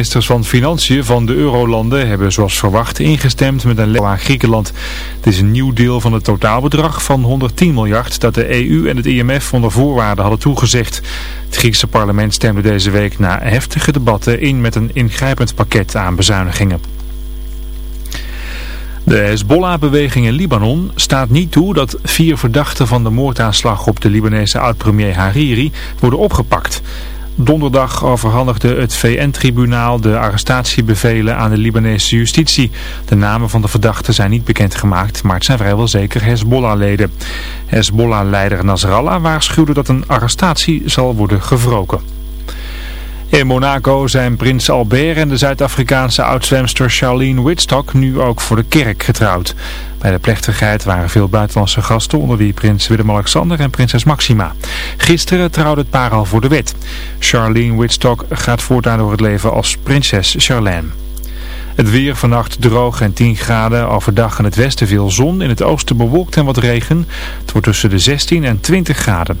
Ministers van Financiën van de Eurolanden hebben zoals verwacht ingestemd met een lening aan Griekenland. Het is een nieuw deel van het totaalbedrag van 110 miljard dat de EU en het IMF onder voorwaarden hadden toegezegd. Het Griekse parlement stemde deze week na heftige debatten in met een ingrijpend pakket aan bezuinigingen. De Hezbollah-beweging in Libanon staat niet toe dat vier verdachten van de moordaanslag op de Libanese oud-premier Hariri worden opgepakt. Donderdag overhandigde het VN-tribunaal de arrestatiebevelen aan de Libanese justitie. De namen van de verdachten zijn niet bekendgemaakt, maar het zijn vrijwel zeker Hezbollah-leden. Hezbollah-leider Nasrallah waarschuwde dat een arrestatie zal worden gewroken. In Monaco zijn prins Albert en de Zuid-Afrikaanse oudzwemster Charlene Whitstock nu ook voor de kerk getrouwd. Bij de plechtigheid waren veel buitenlandse gasten, onder wie prins Willem-Alexander en prinses Maxima. Gisteren trouwde het paar al voor de wet. Charlene Whitstock gaat voortaan door het leven als prinses Charlene. Het weer vannacht droog en 10 graden. Overdag in het westen veel zon. In het oosten bewolkt en wat regen. Het wordt tussen de 16 en 20 graden.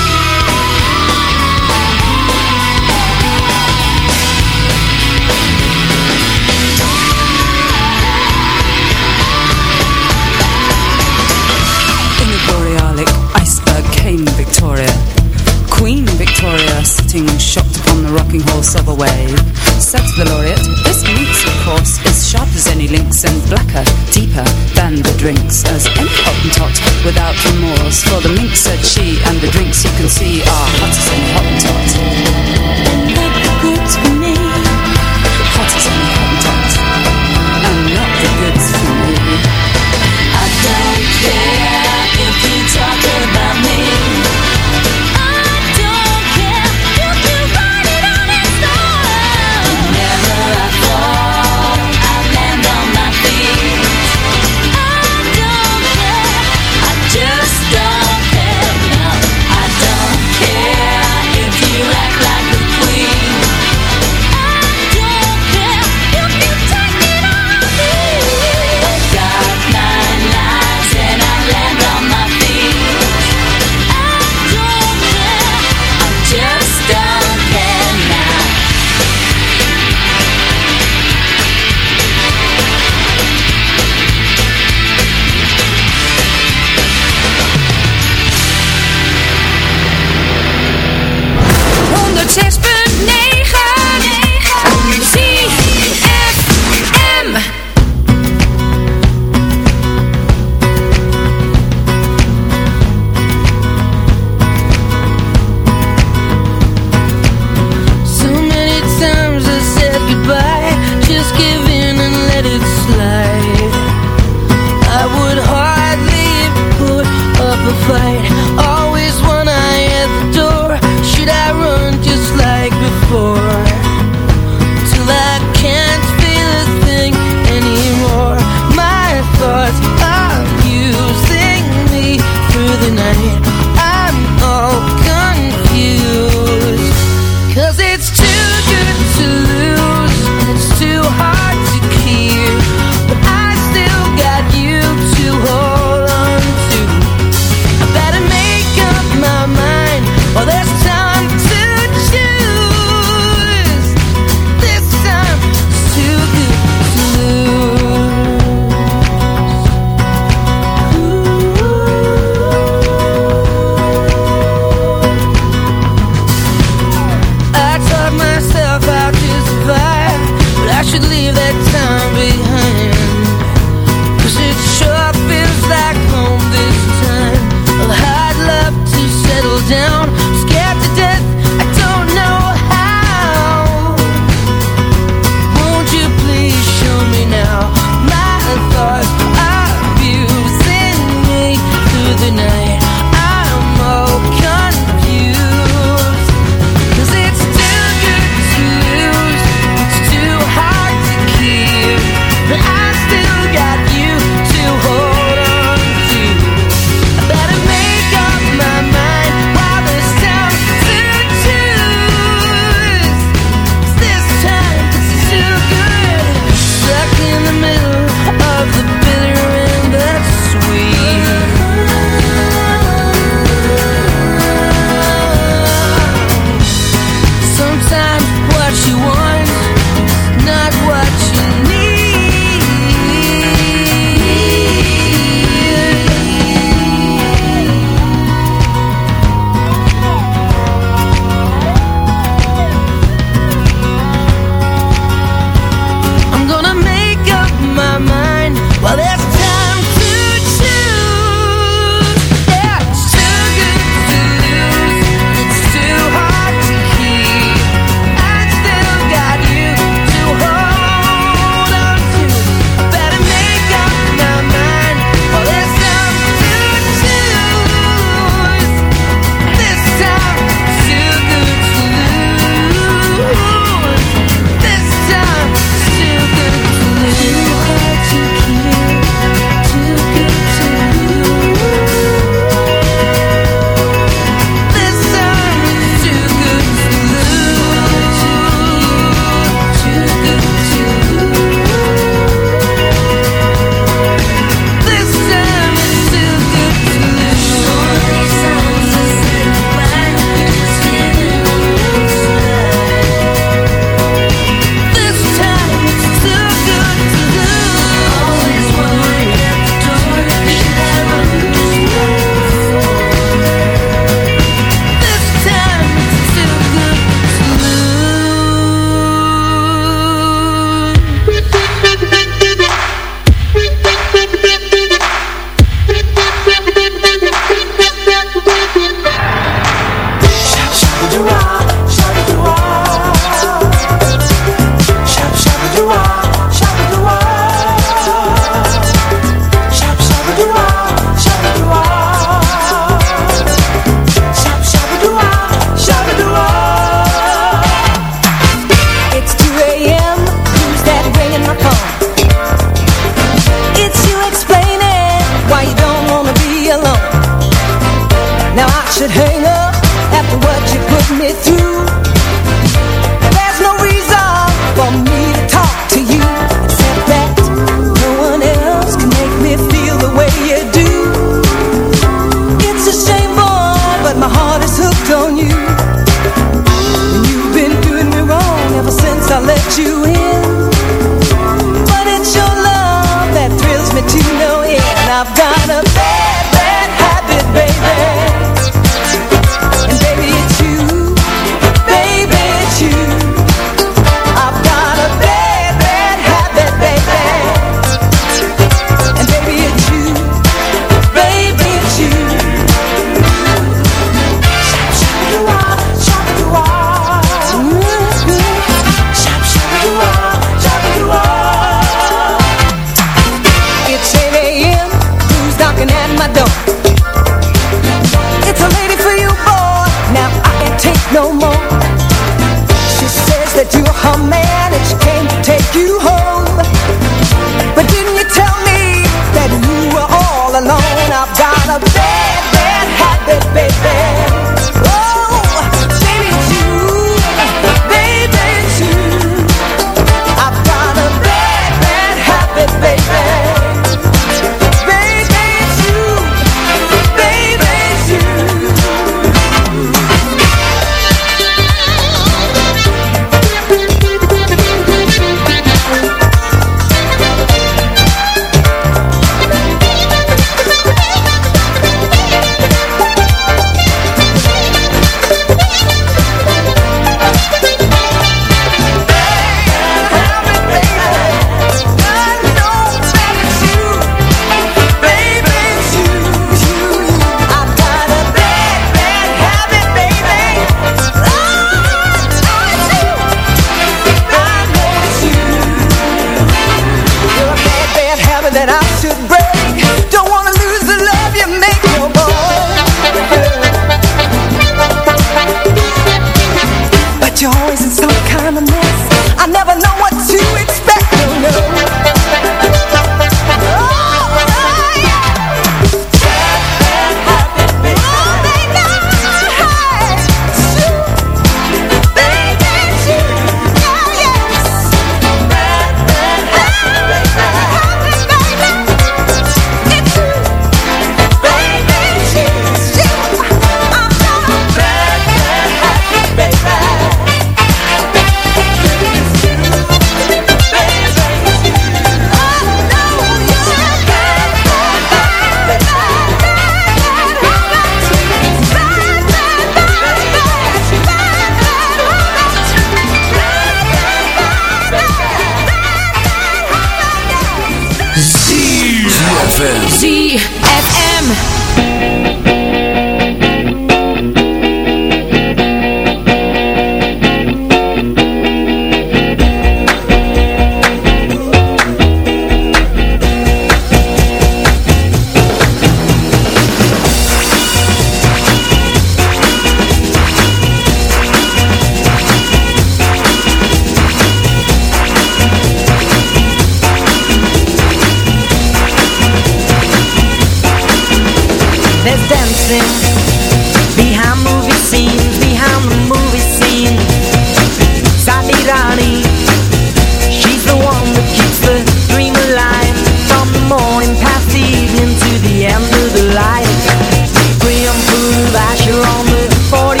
still on the 40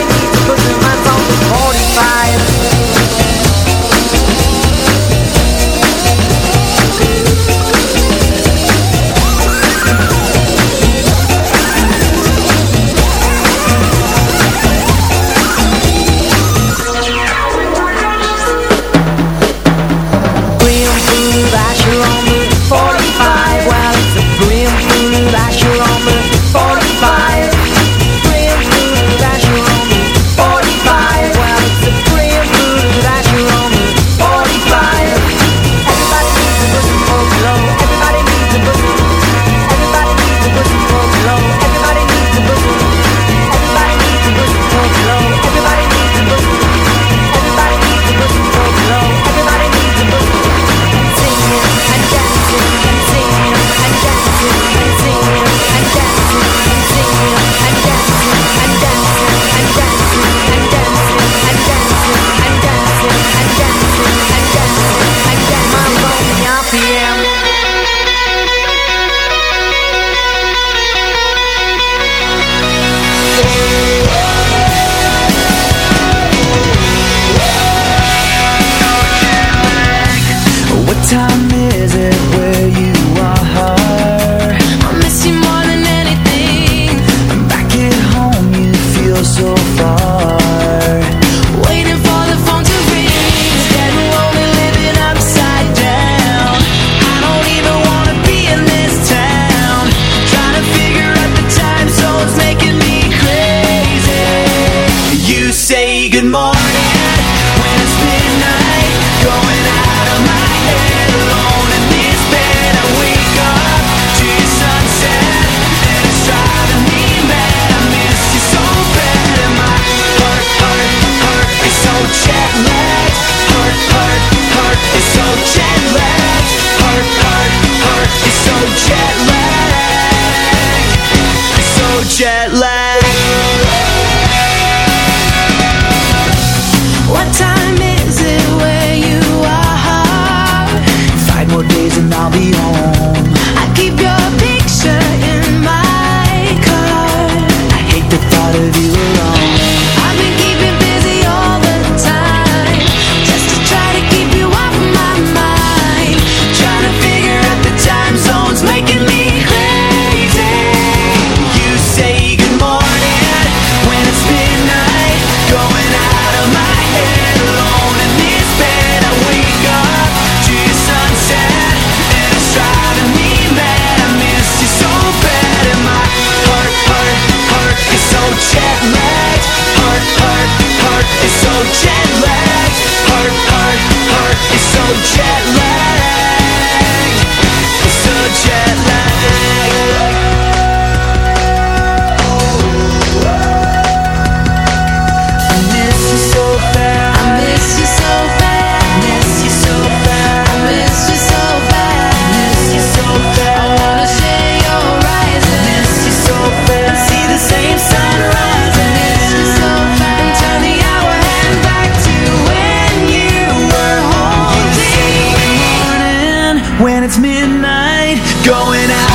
good morning. Going out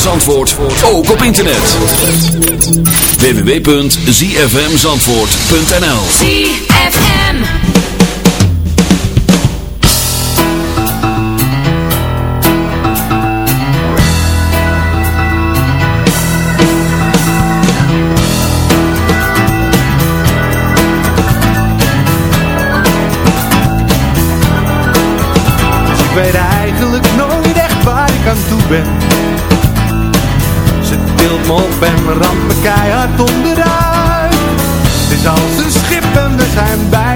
van Zandvoort ook op internet. www.zfmzandvoort.nl ZFM. Dus ik weet eigenlijk nooit echt waar ik aan toe ben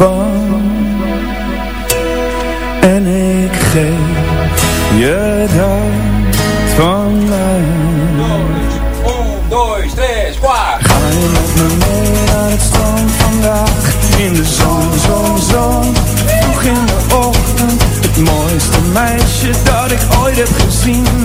bang. En ik geef je dat van mij. Ga je met me mee naar het strand vandaag? In de zon, zon, zon. Vroeg in de ochtend. Het mooiste meisje dat ik ooit heb gezien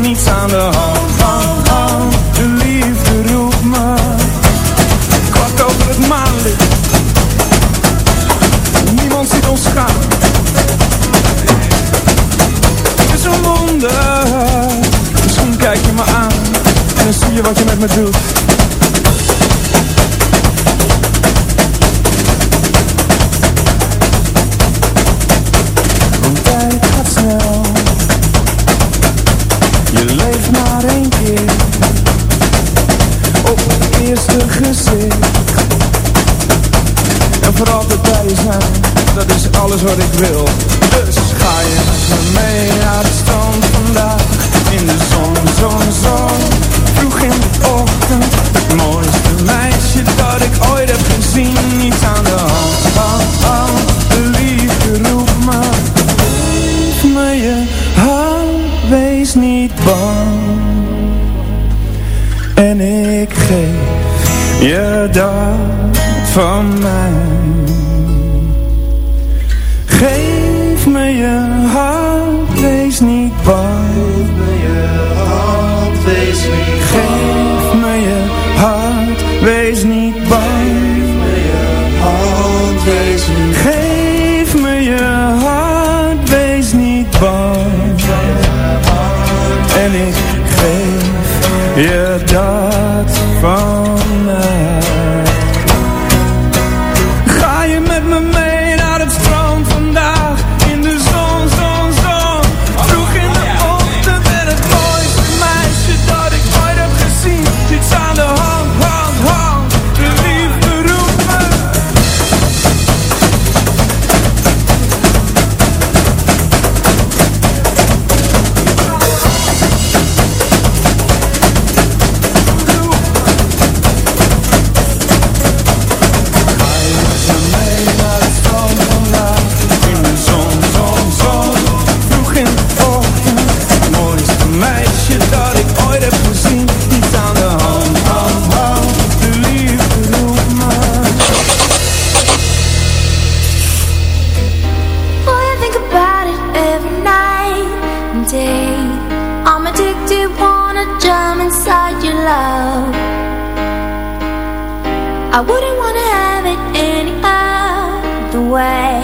I wouldn't wanna have it any other way.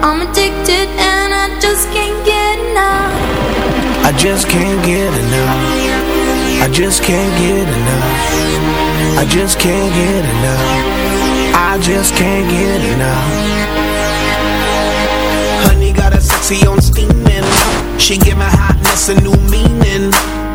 I'm addicted and I just can't get enough. I just can't get enough. I just can't get enough. I just can't get enough. I just can't get enough. Honey got a sexy on. She give my hotness a new.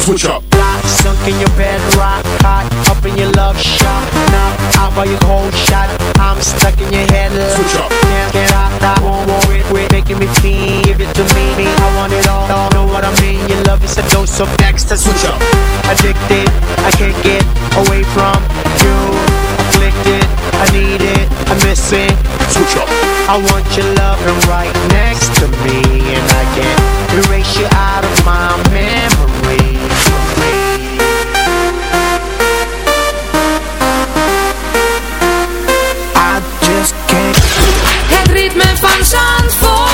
Switch up. Lock, sunk in your bed, rock hot, up in your love shot. Knock out by your cold shot. I'm stuck in your head. Switch up. Can't get out, I won't worry. Quit making me feel. Give it to me, I want it all. all. Know what I mean? Your love is a dose of next. Switch up. Addicted, I can't get away from you. Afflicted, I need it, I miss it. Switch up. I want your loving right next to me, and I can't erase you out of my memory. Van Zandvoort.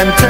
And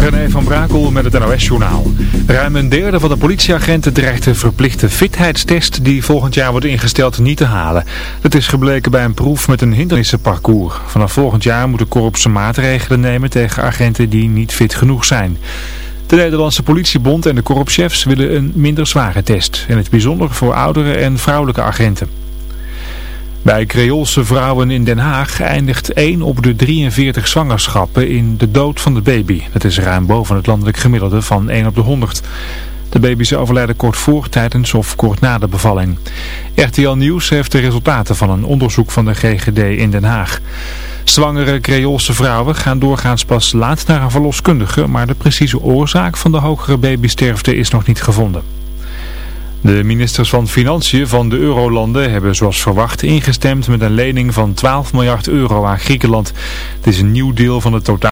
René van Brakel met het NOS-journaal. Ruim een derde van de politieagenten dreigt de verplichte fitheidstest die volgend jaar wordt ingesteld niet te halen. Dat is gebleken bij een proef met een hindernissenparcours. Vanaf volgend jaar moeten korpsen maatregelen nemen tegen agenten die niet fit genoeg zijn. De Nederlandse politiebond en de korpschefs willen een minder zware test. In het bijzonder voor oudere en vrouwelijke agenten. Bij Creoolse vrouwen in Den Haag eindigt 1 op de 43 zwangerschappen in de dood van de baby. Dat is ruim boven het landelijk gemiddelde van 1 op de 100. De baby's overlijden kort voor, tijdens of kort na de bevalling. RTL Nieuws heeft de resultaten van een onderzoek van de GGD in Den Haag. Zwangere Creoolse vrouwen gaan doorgaans pas laat naar een verloskundige, maar de precieze oorzaak van de hogere babysterfte is nog niet gevonden. De ministers van Financiën van de Eurolanden hebben zoals verwacht ingestemd met een lening van 12 miljard euro aan Griekenland. Het is een nieuw deel van het totaal.